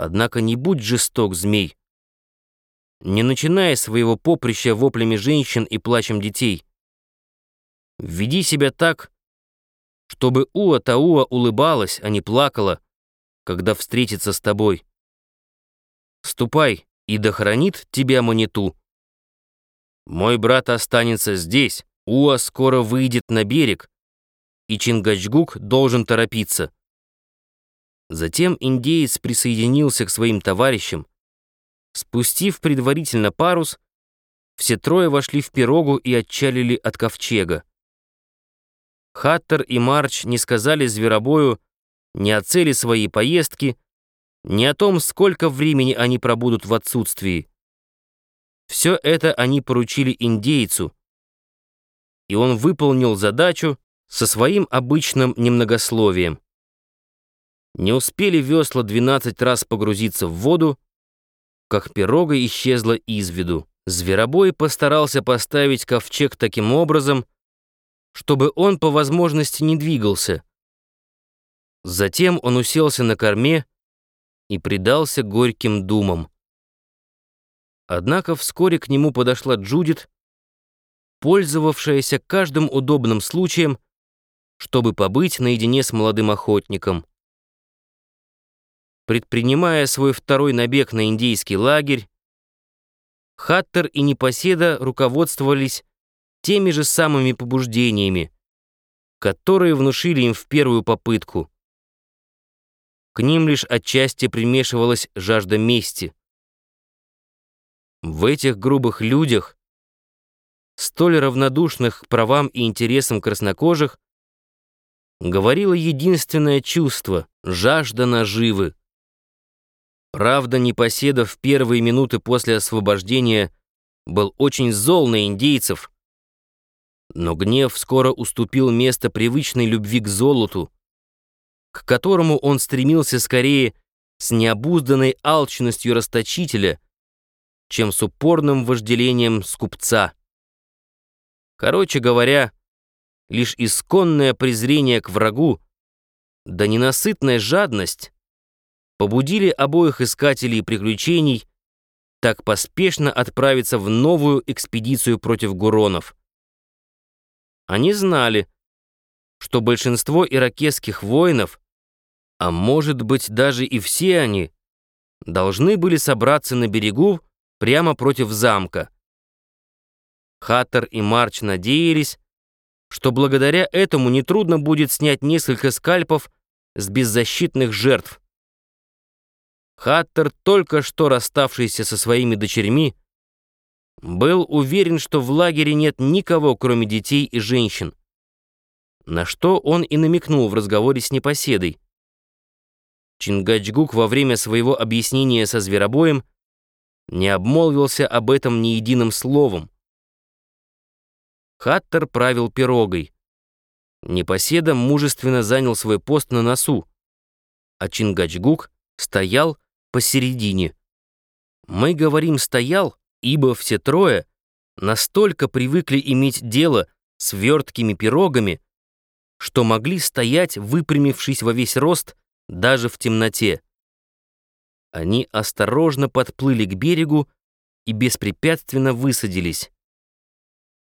Однако не будь жесток, змей. Не начиная своего поприща воплями женщин и плачем детей. Веди себя так, чтобы Уа-Тауа улыбалась, а не плакала, когда встретится с тобой. Ступай, и да хранит тебя Маниту. Мой брат останется здесь, Уа скоро выйдет на берег, и Чингачгук должен торопиться. Затем индеец присоединился к своим товарищам. Спустив предварительно парус, все трое вошли в пирогу и отчалили от ковчега. Хаттер и Марч не сказали зверобою ни о цели своей поездки, ни о том, сколько времени они пробудут в отсутствии. Все это они поручили индейцу, и он выполнил задачу со своим обычным немногословием. Не успели весла 12 раз погрузиться в воду, как пирога исчезла из виду. Зверобой постарался поставить ковчег таким образом, чтобы он по возможности не двигался. Затем он уселся на корме и предался горьким думам. Однако вскоре к нему подошла Джудит, пользовавшаяся каждым удобным случаем, чтобы побыть наедине с молодым охотником. Предпринимая свой второй набег на индейский лагерь, Хаттер и Непоседа руководствовались теми же самыми побуждениями, которые внушили им в первую попытку. К ним лишь отчасти примешивалась жажда мести. В этих грубых людях, столь равнодушных к правам и интересам краснокожих, говорило единственное чувство — жажда наживы. Правда, Непоседа в первые минуты после освобождения был очень зол на индейцев, но гнев скоро уступил место привычной любви к золоту, к которому он стремился скорее с необузданной алчностью расточителя, чем с упорным вожделением скупца. Короче говоря, лишь исконное презрение к врагу, да ненасытная жадность побудили обоих искателей приключений так поспешно отправиться в новую экспедицию против гуронов. Они знали, что большинство иракесских воинов, а может быть даже и все они, должны были собраться на берегу прямо против замка. Хаттер и Марч надеялись, что благодаря этому нетрудно будет снять несколько скальпов с беззащитных жертв. Хаттер, только что расставшийся со своими дочерьми, был уверен, что в лагере нет никого, кроме детей и женщин. На что он и намекнул в разговоре с непоседой. Чингачгук во время своего объяснения со зверобоем не обмолвился об этом ни единым словом. Хаттер правил пирогой. Непоседа мужественно занял свой пост на носу, а Чингачгук стоял, посередине. Мы говорим «стоял», ибо все трое настолько привыкли иметь дело с верткими пирогами, что могли стоять, выпрямившись во весь рост, даже в темноте. Они осторожно подплыли к берегу и беспрепятственно высадились.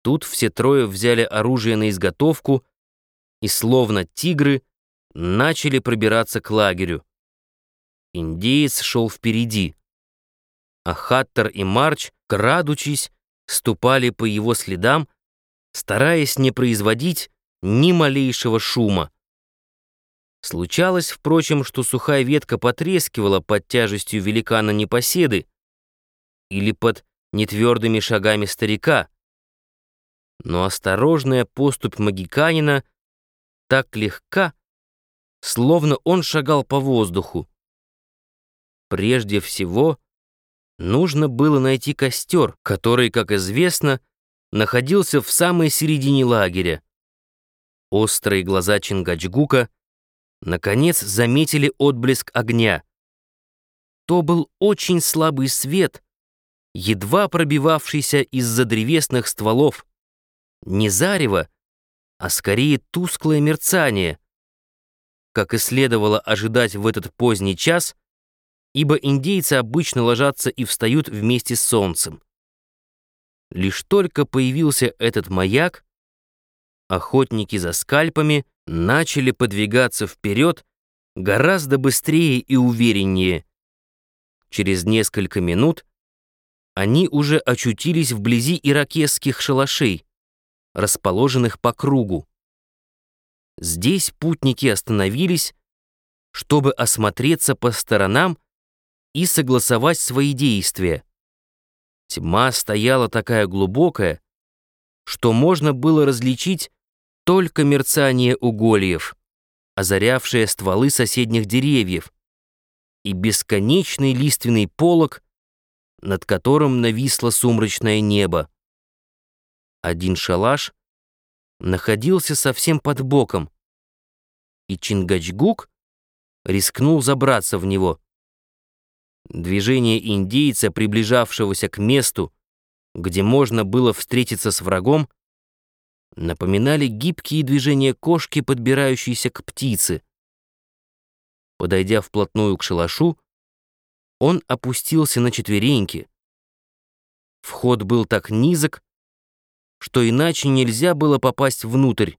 Тут все трое взяли оружие на изготовку и, словно тигры, начали пробираться к лагерю. Индеец шел впереди, а Хаттер и Марч, крадучись, ступали по его следам, стараясь не производить ни малейшего шума. Случалось, впрочем, что сухая ветка потрескивала под тяжестью великана непоседы или под нетвердыми шагами старика. Но осторожная поступь магиканина так легка, словно он шагал по воздуху. Прежде всего, нужно было найти костер, который, как известно, находился в самой середине лагеря. Острые глаза Чингачгука наконец заметили отблеск огня. То был очень слабый свет, едва пробивавшийся из-за древесных стволов. Не зарево, а скорее тусклое мерцание. Как и следовало ожидать в этот поздний час, ибо индейцы обычно ложатся и встают вместе с солнцем. Лишь только появился этот маяк, охотники за скальпами начали подвигаться вперед гораздо быстрее и увереннее. Через несколько минут они уже очутились вблизи иракесских шалашей, расположенных по кругу. Здесь путники остановились, чтобы осмотреться по сторонам и согласовать свои действия. Тьма стояла такая глубокая, что можно было различить только мерцание угольев, озарявшее стволы соседних деревьев, и бесконечный лиственный полог, над которым нависло сумрачное небо. Один шалаш находился совсем под боком, и Чингачгук рискнул забраться в него. Движение индейца, приближавшегося к месту, где можно было встретиться с врагом, напоминали гибкие движения кошки, подбирающейся к птице. Подойдя вплотную к шалашу, он опустился на четвереньки. Вход был так низок, что иначе нельзя было попасть внутрь.